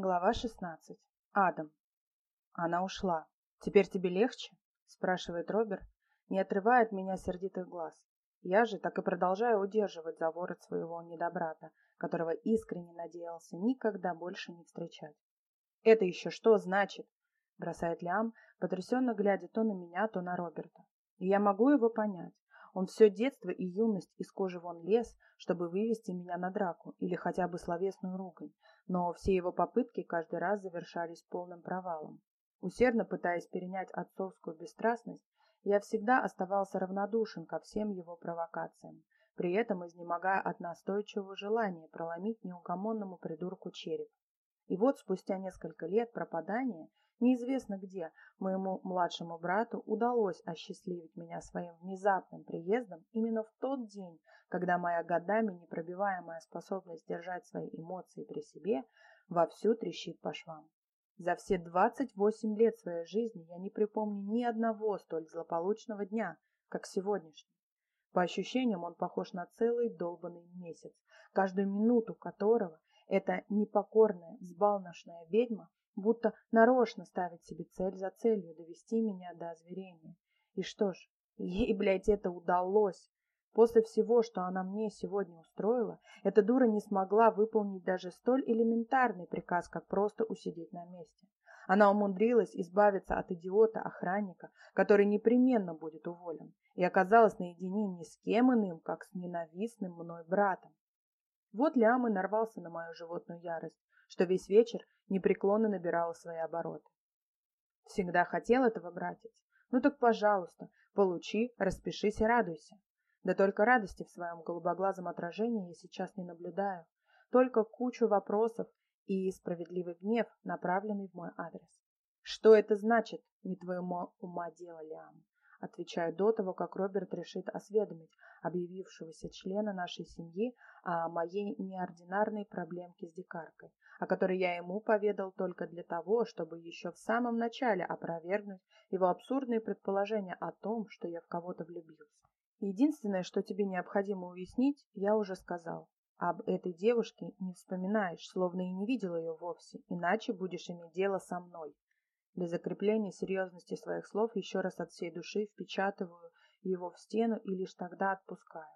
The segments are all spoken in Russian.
Глава 16. Адам. Она ушла. «Теперь тебе легче?» – спрашивает Роберт, не отрывая от меня сердитых глаз. Я же так и продолжаю удерживать за ворот своего недобрата, которого искренне надеялся никогда больше не встречать. «Это еще что значит?» – бросает Лиам, потрясенно глядя то на меня, то на Роберта. И я могу его понять. Он все детство и юность из кожи вон лез, чтобы вывести меня на драку или хотя бы словесную ругань, но все его попытки каждый раз завершались полным провалом. Усердно пытаясь перенять отцовскую бесстрастность, я всегда оставался равнодушен ко всем его провокациям, при этом изнемогая от настойчивого желания проломить неугомонному придурку череп. И вот спустя несколько лет пропадания Неизвестно где моему младшему брату удалось осчастливить меня своим внезапным приездом именно в тот день, когда моя годами непробиваемая способность держать свои эмоции при себе вовсю трещит по швам. За все 28 лет своей жизни я не припомню ни одного столь злополучного дня, как сегодняшний. По ощущениям он похож на целый долбанный месяц, каждую минуту которого эта непокорная, взбалношная ведьма будто нарочно ставит себе цель за целью довести меня до озверения. И что ж, ей, блядь, это удалось. После всего, что она мне сегодня устроила, эта дура не смогла выполнить даже столь элементарный приказ, как просто усидеть на месте. Она умудрилась избавиться от идиота-охранника, который непременно будет уволен, и оказалась наедине ни с кем иным, как с ненавистным мной братом. Вот Лям и нарвался на мою животную ярость, что весь вечер непреклонно набирала свои обороты. Всегда хотел этого, братец? Ну так, пожалуйста, получи, распишись и радуйся. Да только радости в своем голубоглазом отражении я сейчас не наблюдаю, только кучу вопросов и справедливый гнев, направленный в мой адрес. Что это значит, не твоему ума дело, Лиам? Отвечаю до того, как Роберт решит осведомить объявившегося члена нашей семьи о моей неординарной проблемке с дикаркой, о которой я ему поведал только для того, чтобы еще в самом начале опровергнуть его абсурдные предположения о том, что я в кого-то влюбился. Единственное, что тебе необходимо уяснить, я уже сказал. Об этой девушке не вспоминаешь, словно и не видел ее вовсе, иначе будешь иметь дело со мной. Для закрепления серьезности своих слов еще раз от всей души впечатываю его в стену и лишь тогда отпускаю.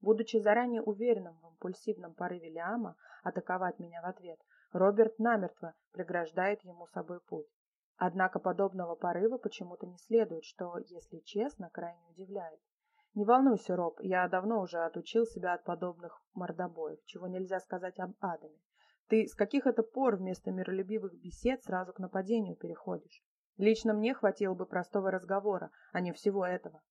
Будучи заранее уверенным в импульсивном порыве Лиама атаковать меня в ответ, Роберт намертво преграждает ему собой путь. Однако подобного порыва почему-то не следует, что, если честно, крайне удивляет. Не волнуйся, Роб, я давно уже отучил себя от подобных мордобоев, чего нельзя сказать об Адаме. Ты с каких это пор вместо миролюбивых бесед сразу к нападению переходишь? Лично мне хватило бы простого разговора, а не всего этого.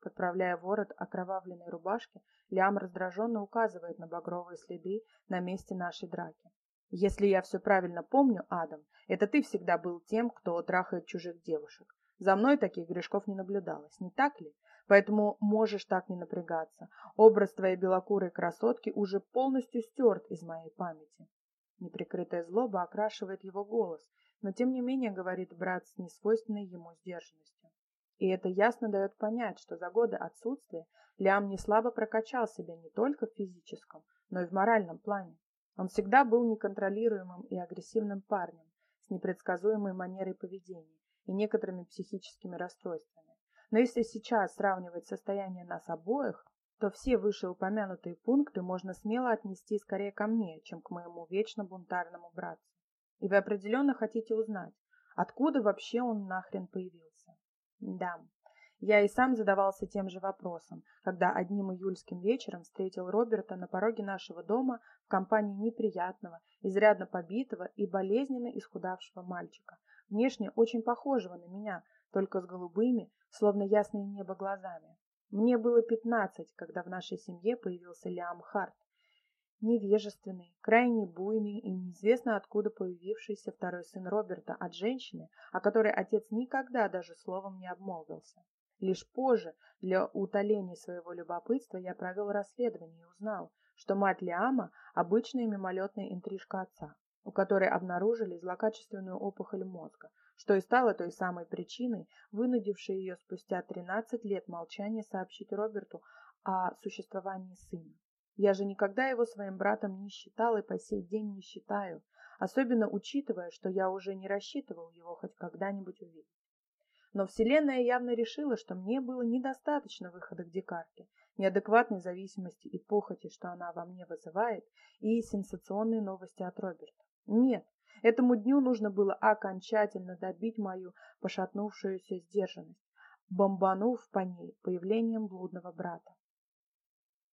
Подправляя ворот окровавленной рубашки, Лям раздраженно указывает на багровые следы на месте нашей драки. Если я все правильно помню, Адам, это ты всегда был тем, кто трахает чужих девушек. За мной таких грешков не наблюдалось, не так ли? Поэтому можешь так не напрягаться. Образ твоей белокурой красотки уже полностью стерт из моей памяти. Неприкрытая злоба окрашивает его голос, но тем не менее говорит брат с несвойственной ему сдержанностью. И это ясно дает понять, что за годы отсутствия Лиам не слабо прокачал себя не только в физическом, но и в моральном плане. Он всегда был неконтролируемым и агрессивным парнем с непредсказуемой манерой поведения и некоторыми психическими расстройствами. Но если сейчас сравнивать состояние нас обоих, то все вышеупомянутые пункты можно смело отнести скорее ко мне, чем к моему вечно бунтарному братцу. И вы определенно хотите узнать, откуда вообще он нахрен появился. Да, я и сам задавался тем же вопросом, когда одним июльским вечером встретил Роберта на пороге нашего дома в компании неприятного, изрядно побитого и болезненно исхудавшего мальчика, внешне очень похожего на меня, только с голубыми, словно ясное небо глазами. Мне было пятнадцать, когда в нашей семье появился Лиам Харт. Невежественный, крайне буйный и неизвестно откуда появившийся второй сын Роберта от женщины, о которой отец никогда даже словом не обмолвился. Лишь позже, для утоления своего любопытства, я провел расследование и узнал, что мать Лиама – обычная мимолетная интрижка отца, у которой обнаружили злокачественную опухоль мозга, что и стало той самой причиной, вынудившей ее спустя 13 лет молчания сообщить Роберту о существовании сына. Я же никогда его своим братом не считал и по сей день не считаю. особенно учитывая, что я уже не рассчитывал его хоть когда-нибудь увидеть. Но Вселенная явно решила, что мне было недостаточно выхода к дикарке, неадекватной зависимости и похоти, что она во мне вызывает, и сенсационные новости от Роберта. Нет, этому дню нужно было окончательно добить мою пошатнувшуюся сдержанность, бомбанув по ней появлением блудного брата.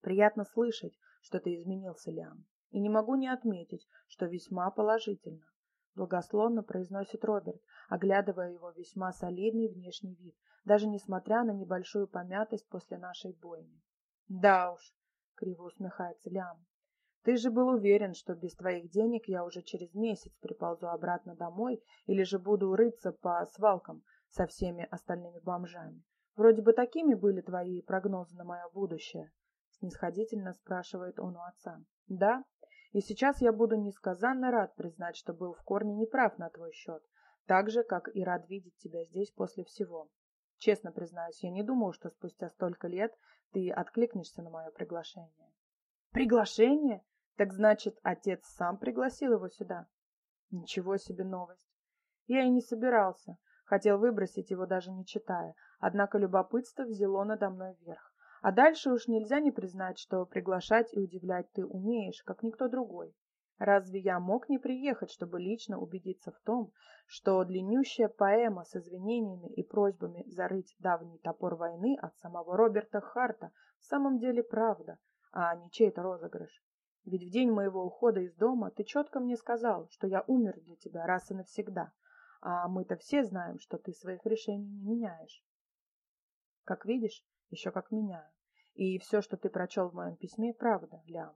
Приятно слышать, что ты изменился, Лиам, и не могу не отметить, что весьма положительно. Благословно произносит Роберт, оглядывая его весьма солидный внешний вид, даже несмотря на небольшую помятость после нашей бойни. Да уж, криво усмехается Лям. Ты же был уверен, что без твоих денег я уже через месяц приползу обратно домой или же буду рыться по свалкам со всеми остальными бомжами. Вроде бы такими были твои прогнозы на мое будущее, снисходительно спрашивает он у отца. Да, и сейчас я буду несказанно рад признать, что был в корне неправ на твой счет, так же, как и рад видеть тебя здесь после всего. Честно признаюсь, я не думал, что спустя столько лет ты откликнешься на мое приглашение. Приглашение? Так значит, отец сам пригласил его сюда? Ничего себе новость. Я и не собирался. Хотел выбросить его, даже не читая. Однако любопытство взяло надо мной верх. А дальше уж нельзя не признать, что приглашать и удивлять ты умеешь, как никто другой. Разве я мог не приехать, чтобы лично убедиться в том, что длиннющая поэма с извинениями и просьбами зарыть давний топор войны от самого Роберта Харта в самом деле правда, а не чей-то розыгрыш? Ведь в день моего ухода из дома ты четко мне сказал, что я умер для тебя раз и навсегда, а мы-то все знаем, что ты своих решений не меняешь. Как видишь, еще как меняю. И все, что ты прочел в моем письме, правда, Лям.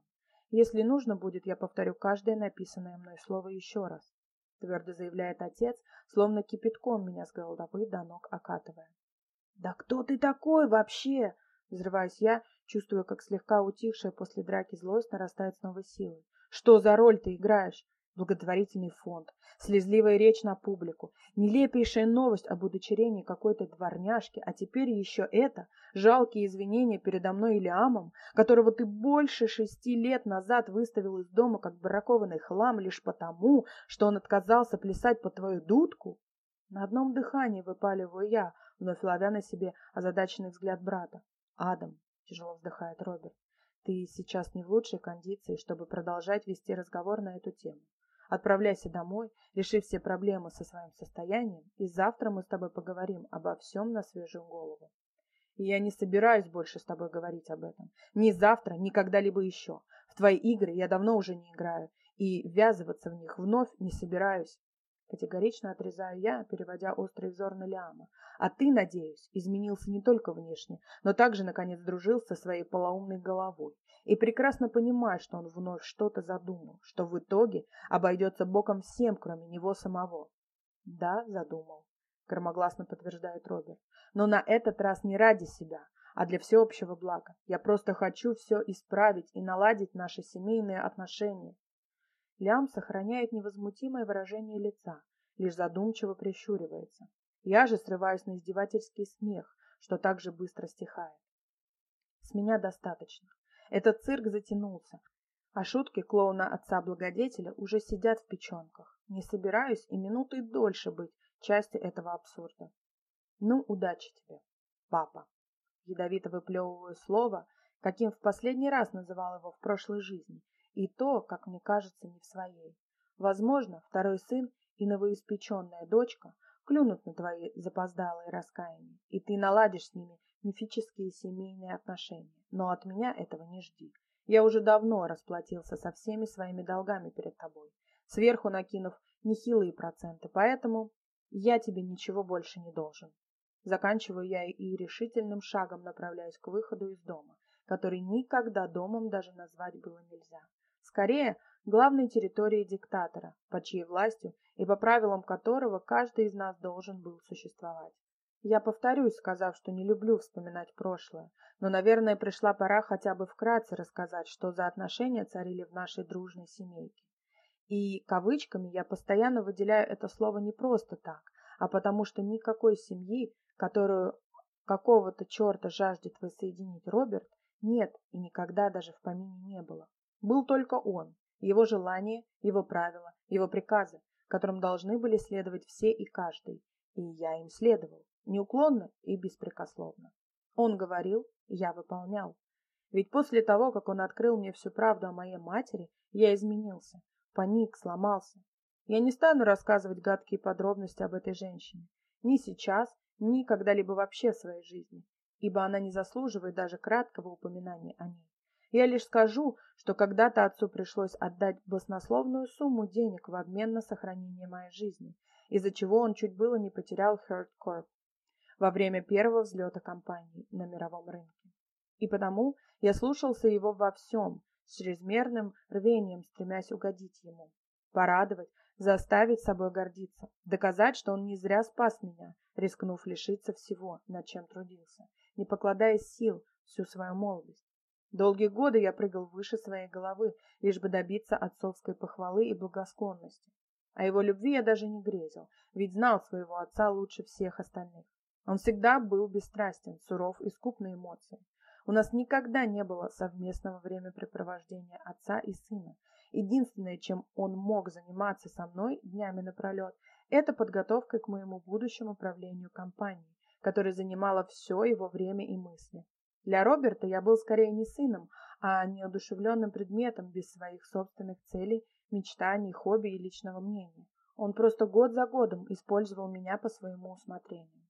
Если нужно будет, я повторю каждое написанное мной слово еще раз, твердо заявляет отец, словно кипятком меня с головы до ног окатывая. Да кто ты такой вообще? Взрываюсь я, чувствуя, как слегка утихшая после драки злость нарастает с новой силой. Что за роль ты играешь? Благотворительный фонд, слезливая речь на публику, нелепейшая новость об удочерении какой-то дворняжки, а теперь еще это, жалкие извинения передо мной Илиамом, которого ты больше шести лет назад выставил из дома как бракованный хлам лишь потому, что он отказался плясать по твою дудку? На одном дыхании выпаливаю я, вновь ловя на себе озадаченный взгляд брата. «Адам», — тяжело вздыхает Роберт, — «ты сейчас не в лучшей кондиции, чтобы продолжать вести разговор на эту тему. Отправляйся домой, реши все проблемы со своим состоянием, и завтра мы с тобой поговорим обо всем на свежую голову. И я не собираюсь больше с тобой говорить об этом. Ни завтра, ни когда-либо еще. В твои игры я давно уже не играю, и ввязываться в них вновь не собираюсь. Категорично отрезаю я, переводя острый взор на Лиама. А ты, надеюсь, изменился не только внешне, но также, наконец, дружил со своей полоумной головой. И прекрасно понимаешь, что он вновь что-то задумал, что в итоге обойдется боком всем, кроме него самого. Да, задумал, громогласно подтверждает Роберт. Но на этот раз не ради себя, а для всеобщего блага. Я просто хочу все исправить и наладить наши семейные отношения. Лям сохраняет невозмутимое выражение лица, лишь задумчиво прищуривается. Я же срываюсь на издевательский смех, что так же быстро стихает. С меня достаточно. Этот цирк затянулся, а шутки клоуна отца-благодетеля уже сидят в печенках. Не собираюсь и минуты дольше быть частью этого абсурда. Ну, удачи тебе, папа. Ядовито выплевываю слово, каким в последний раз называл его в прошлой жизни, и то, как мне кажется, не в своей. Возможно, второй сын и новоиспеченная дочка клюнут на твои запоздалые раскаяния, и ты наладишь с ними мифические семейные отношения. Но от меня этого не жди. Я уже давно расплатился со всеми своими долгами перед тобой, сверху накинув нехилые проценты, поэтому я тебе ничего больше не должен. Заканчиваю я и решительным шагом направляюсь к выходу из дома, который никогда домом даже назвать было нельзя. Скорее, главной территории диктатора, под чьей властью и по правилам которого каждый из нас должен был существовать. Я повторюсь, сказав, что не люблю вспоминать прошлое, но, наверное, пришла пора хотя бы вкратце рассказать, что за отношения царили в нашей дружной семейке. И кавычками я постоянно выделяю это слово не просто так, а потому что никакой семьи, которую какого-то черта жаждет воссоединить Роберт, нет и никогда даже в помине не было. Был только он, Его желания, его правила, его приказы, которым должны были следовать все и каждый. И я им следовал, неуклонно и беспрекословно. Он говорил, я выполнял. Ведь после того, как он открыл мне всю правду о моей матери, я изменился, паник, сломался. Я не стану рассказывать гадкие подробности об этой женщине. Ни сейчас, ни когда-либо вообще в своей жизни, ибо она не заслуживает даже краткого упоминания о ней. Я лишь скажу, что когда-то отцу пришлось отдать баснословную сумму денег в обмен на сохранение моей жизни, из-за чего он чуть было не потерял Corp во время первого взлета компании на мировом рынке. И потому я слушался его во всем, с чрезмерным рвением стремясь угодить ему, порадовать, заставить собой гордиться, доказать, что он не зря спас меня, рискнув лишиться всего, над чем трудился, не покладая сил всю свою молодость. Долгие годы я прыгал выше своей головы, лишь бы добиться отцовской похвалы и благосклонности. О его любви я даже не грезил, ведь знал своего отца лучше всех остальных. Он всегда был бесстрастен, суров и скуп на эмоции. У нас никогда не было совместного времяпрепровождения отца и сына. Единственное, чем он мог заниматься со мной днями напролет, это подготовкой к моему будущему правлению компанией, которая занимала все его время и мысли. Для Роберта я был скорее не сыном, а неодушевленным предметом без своих собственных целей, мечтаний, хобби и личного мнения. Он просто год за годом использовал меня по своему усмотрению.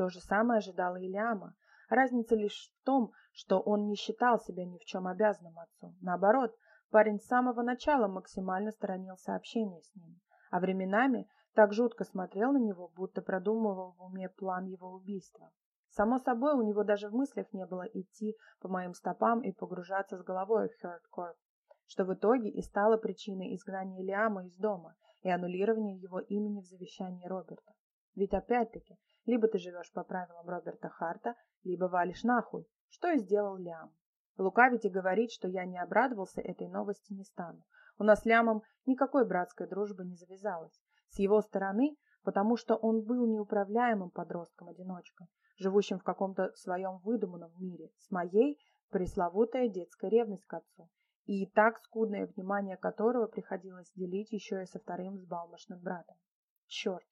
То же самое ожидало и Ляма. Разница лишь в том, что он не считал себя ни в чем обязанным отцу. Наоборот, парень с самого начала максимально сторонился общения с ним, а временами так жутко смотрел на него, будто продумывал в уме план его убийства. Само собой, у него даже в мыслях не было идти по моим стопам и погружаться с головой в Хёрдкорп, что в итоге и стало причиной изгнания Лиама из дома и аннулирования его имени в завещании Роберта. Ведь опять-таки, либо ты живешь по правилам Роберта Харта, либо валишь нахуй, что и сделал Лиам. Лукавить и говорить, что я не обрадовался этой новости не стану. У нас с Лямом никакой братской дружбы не завязалось. С его стороны, потому что он был неуправляемым подростком-одиночкой, живущим в каком-то своем выдуманном мире, с моей пресловутая детская ревность к отцу, и так скудное внимание которого приходилось делить еще и со вторым взбалмошным братом. Черт,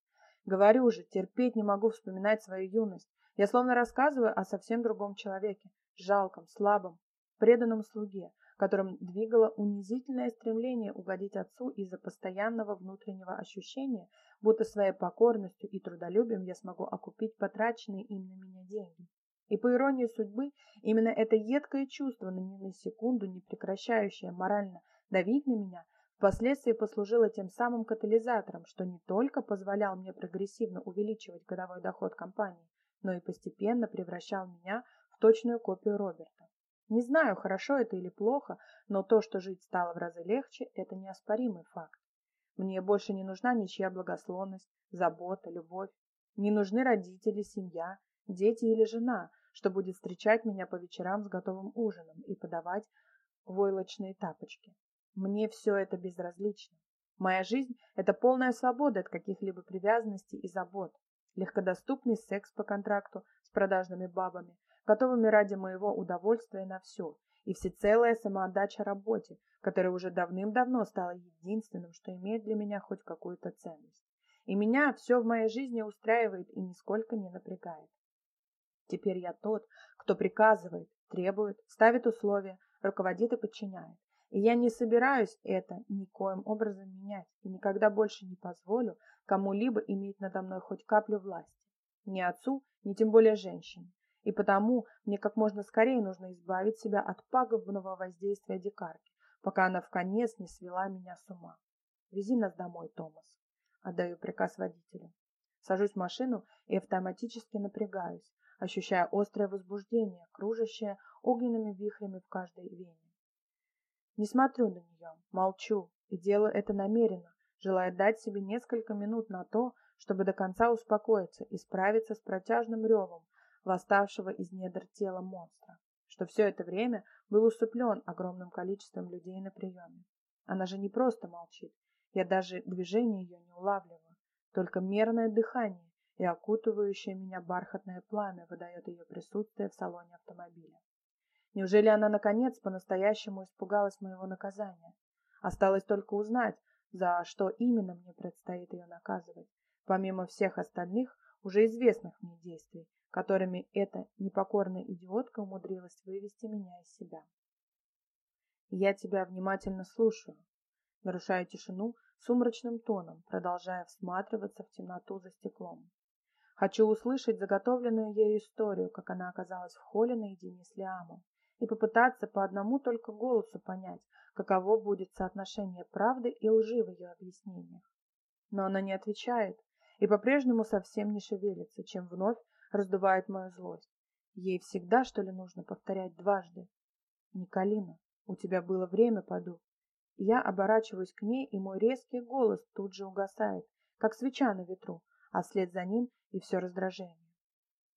говорю же, терпеть не могу вспоминать свою юность. Я словно рассказываю о совсем другом человеке, жалком, слабом, преданном слуге, которым двигало унизительное стремление угодить отцу из-за постоянного внутреннего ощущения, будто своей покорностью и трудолюбием я смогу окупить потраченные им на меня деньги. И по иронии судьбы, именно это едкое чувство, на ни на секунду не прекращающее морально давить на меня, впоследствии послужило тем самым катализатором, что не только позволял мне прогрессивно увеличивать годовой доход компании, но и постепенно превращал меня в точную копию Роберта. Не знаю, хорошо это или плохо, но то, что жить стало в разы легче, это неоспоримый факт. Мне больше не нужна ничья благословность, забота, любовь. Не нужны родители, семья, дети или жена, что будет встречать меня по вечерам с готовым ужином и подавать войлочные тапочки. Мне все это безразлично. Моя жизнь – это полная свобода от каких-либо привязанностей и забот, легкодоступный секс по контракту с продажными бабами, готовыми ради моего удовольствия на все, и всецелая самоотдача работе, которая уже давным-давно стала единственным, что имеет для меня хоть какую-то ценность. И меня все в моей жизни устраивает и нисколько не напрягает. Теперь я тот, кто приказывает, требует, ставит условия, руководит и подчиняет. И я не собираюсь это никоим образом менять и никогда больше не позволю кому-либо иметь надо мной хоть каплю власти. Ни отцу, ни тем более женщине. И потому мне как можно скорее нужно избавить себя от пагубного воздействия дикарки, пока она в конец не свела меня с ума. Вези нас домой, Томас. Отдаю приказ водителю. Сажусь в машину и автоматически напрягаюсь, ощущая острое возбуждение, кружащее огненными вихрями в каждой вене. Не смотрю на нее, молчу и делаю это намеренно, желая дать себе несколько минут на то, чтобы до конца успокоиться и справиться с протяжным ревом, восставшего из недр тела монстра, что все это время был усыплен огромным количеством людей на приеме. Она же не просто молчит, я даже движение ее не улавливаю, только мерное дыхание и окутывающее меня бархатное пламя выдает ее присутствие в салоне автомобиля. Неужели она, наконец, по-настоящему испугалась моего наказания? Осталось только узнать, за что именно мне предстоит ее наказывать, помимо всех остальных уже известных мне действий, которыми эта непокорная идиотка умудрилась вывести меня из себя. «Я тебя внимательно слушаю», нарушая тишину сумрачным тоном, продолжая всматриваться в темноту за стеклом. Хочу услышать заготовленную ею историю, как она оказалась в холле наедине с Лиамом, и попытаться по одному только голосу понять, каково будет соотношение правды и лжи в ее объяснениях. Но она не отвечает и по-прежнему совсем не шевелится, чем вновь раздувает мою злость. Ей всегда, что ли, нужно повторять дважды. Николина, у тебя было время, поду. Я оборачиваюсь к ней, и мой резкий голос тут же угасает, как свеча на ветру, а вслед за ним и все раздражение.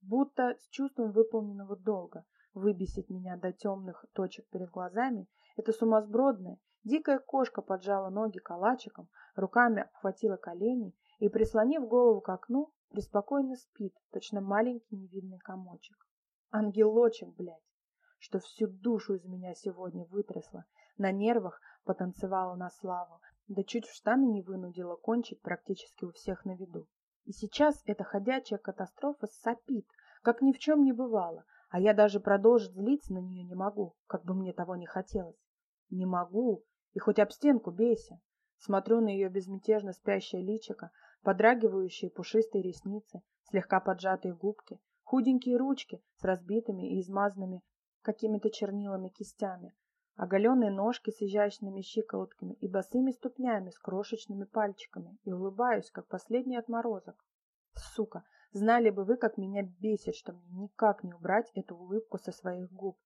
Будто с чувством выполненного долга, выбесить меня до темных точек перед глазами, эта сумасбродная, дикая кошка поджала ноги калачиком, руками обхватила колени и, прислонив голову к окну, преспокойно спит, точно маленький невидный комочек. Ангелочек, блядь, что всю душу из меня сегодня вытрясла, на нервах потанцевала на славу, да чуть в штаны не вынудила кончить практически у всех на виду. И сейчас эта ходячая катастрофа сопит, как ни в чем не бывало, а я даже продолжить злиться на нее не могу, как бы мне того не хотелось. Не могу, и хоть об стенку бейся. Смотрю на ее безмятежно спящее личико, подрагивающие пушистые ресницы, слегка поджатые губки, худенькие ручки с разбитыми и измазанными какими-то чернилами кистями, оголенные ножки с изящными щиколотками и босыми ступнями с крошечными пальчиками, и улыбаюсь, как последний отморозок. Сука, знали бы вы, как меня бесит, что мне никак не убрать эту улыбку со своих губ,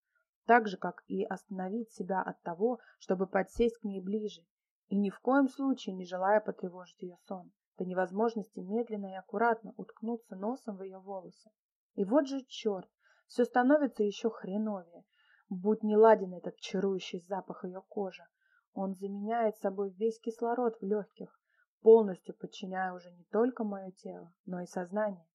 так же, как и остановить себя от того, чтобы подсесть к ней ближе, и ни в коем случае не желая потревожить ее сон до невозможности медленно и аккуратно уткнуться носом в ее волосы. И вот же черт, все становится еще хреновее. Будь не ладен этот чарующий запах ее кожи. Он заменяет собой весь кислород в легких, полностью подчиняя уже не только мое тело, но и сознание.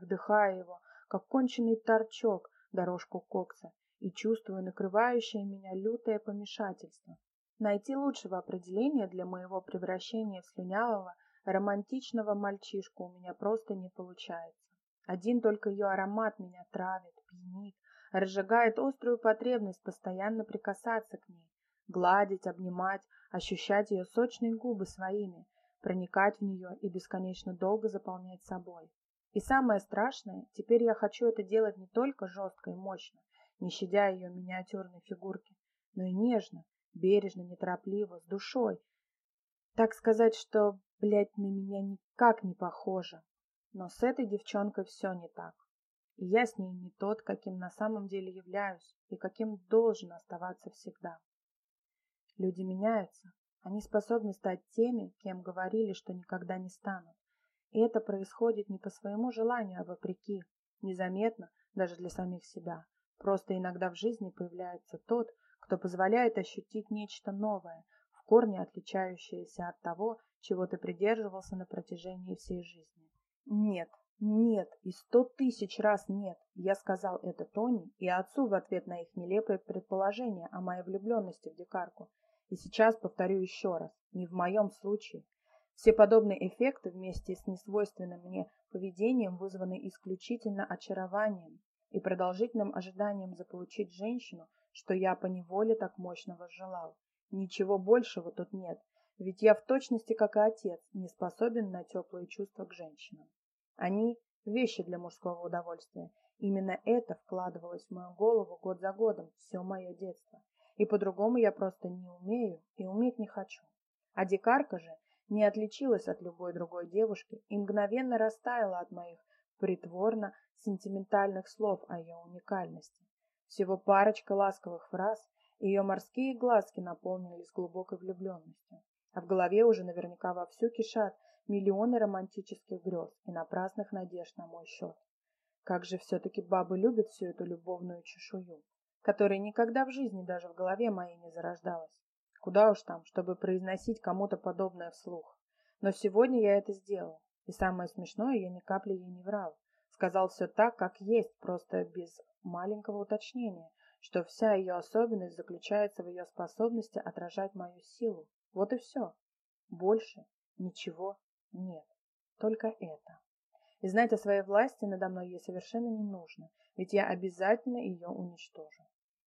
Вдыхая его, как конченый торчок, дорожку кокса, и чувствую накрывающее меня лютое помешательство. Найти лучшего определения для моего превращения в слюнявого Романтичного мальчишку у меня просто не получается. Один только ее аромат меня травит, пьянит, разжигает острую потребность постоянно прикасаться к ней, гладить, обнимать, ощущать ее сочные губы своими, проникать в нее и бесконечно долго заполнять собой. И самое страшное, теперь я хочу это делать не только жестко и мощно, не щадя ее миниатюрной фигурки, но и нежно, бережно, неторопливо, с душой. Так сказать, что блядь, на меня никак не похожа. Но с этой девчонкой все не так. И я с ней не тот, каким на самом деле являюсь и каким должен оставаться всегда. Люди меняются. Они способны стать теми, кем говорили, что никогда не станут. И это происходит не по своему желанию, а вопреки, незаметно даже для самих себя. Просто иногда в жизни появляется тот, кто позволяет ощутить нечто новое, в корне отличающееся от того, чего ты придерживался на протяжении всей жизни. Нет, нет и сто тысяч раз нет. Я сказал это Тони и отцу в ответ на их нелепое предположение о моей влюбленности в дикарку. И сейчас повторю еще раз, не в моем случае. Все подобные эффекты вместе с несвойственным мне поведением вызваны исключительно очарованием и продолжительным ожиданием заполучить женщину, что я по неволе так мощно возжелал. Ничего большего тут нет, ведь я в точности, как и отец, не способен на теплые чувства к женщинам. Они – вещи для мужского удовольствия. Именно это вкладывалось в мою голову год за годом все мое детство. И по-другому я просто не умею и уметь не хочу. А дикарка же не отличилась от любой другой девушки и мгновенно растаяла от моих притворно сентиментальных слов о ее уникальности. Всего парочка ласковых фраз, и ее морские глазки наполнились глубокой влюбленностью а в голове уже наверняка вовсю кишат миллионы романтических грез и напрасных надежд на мой счет. Как же все-таки бабы любят всю эту любовную чешую, которая никогда в жизни даже в голове моей не зарождалась. Куда уж там, чтобы произносить кому-то подобное вслух. Но сегодня я это сделал, и самое смешное, я ни капли ей не врал. Сказал все так, как есть, просто без маленького уточнения, что вся ее особенность заключается в ее способности отражать мою силу, Вот и все. Больше ничего нет. Только это. И знать о своей власти надо мной ей совершенно не нужно, ведь я обязательно ее уничтожу.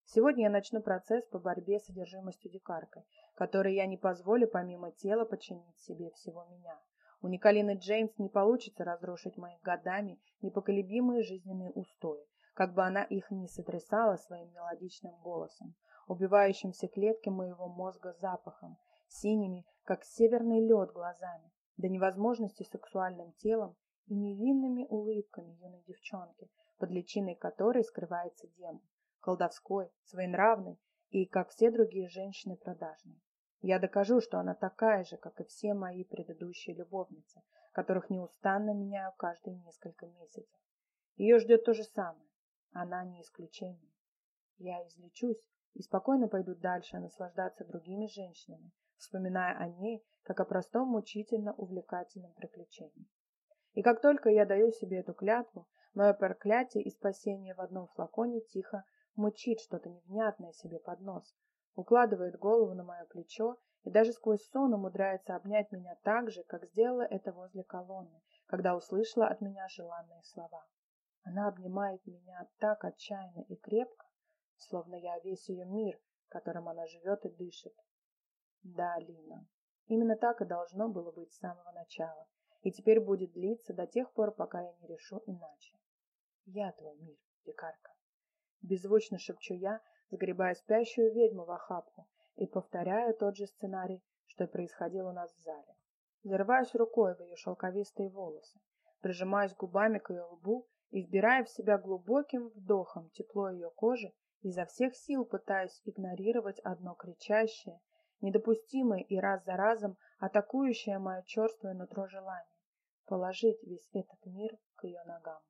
Сегодня я начну процесс по борьбе с содержимостью дикаркой, который я не позволю помимо тела подчинить себе всего меня. У Николины Джеймс не получится разрушить моих годами непоколебимые жизненные устои, как бы она их ни сотрясала своим мелодичным голосом, убивающим все клетки моего мозга запахом, синими, как северный лед глазами, до невозможности сексуальным телом и невинными улыбками юной девчонки, под личиной которой скрывается демон колдовской, своенравной и, как все другие женщины, продажной. Я докажу, что она такая же, как и все мои предыдущие любовницы, которых неустанно меняю каждые несколько месяцев. Ее ждет то же самое. Она не исключение. Я излечусь и спокойно пойду дальше наслаждаться другими женщинами, вспоминая о ней, как о простом мучительно увлекательном приключении. И как только я даю себе эту клятву, мое проклятие и спасение в одном флаконе тихо мучит что-то невнятное себе под нос, укладывает голову на мое плечо и даже сквозь сон умудряется обнять меня так же, как сделала это возле колонны, когда услышала от меня желанные слова. Она обнимает меня так отчаянно и крепко, словно я весь ее мир, которым она живет и дышит. Да, Лина, именно так и должно было быть с самого начала, и теперь будет длиться до тех пор, пока я не решу иначе. Я твой мир, дикарка. Беззвучно шепчу я, сгребая спящую ведьму в охапку и повторяю тот же сценарий, что происходил у нас в зале. Зарываюсь рукой в ее шелковистые волосы, прижимаюсь губами к ее лбу и, вбирая в себя глубоким вдохом тепло ее кожи, изо всех сил пытаюсь игнорировать одно кричащее, недопустимое и раз за разом атакующее мое черствое нутро желание — положить весь этот мир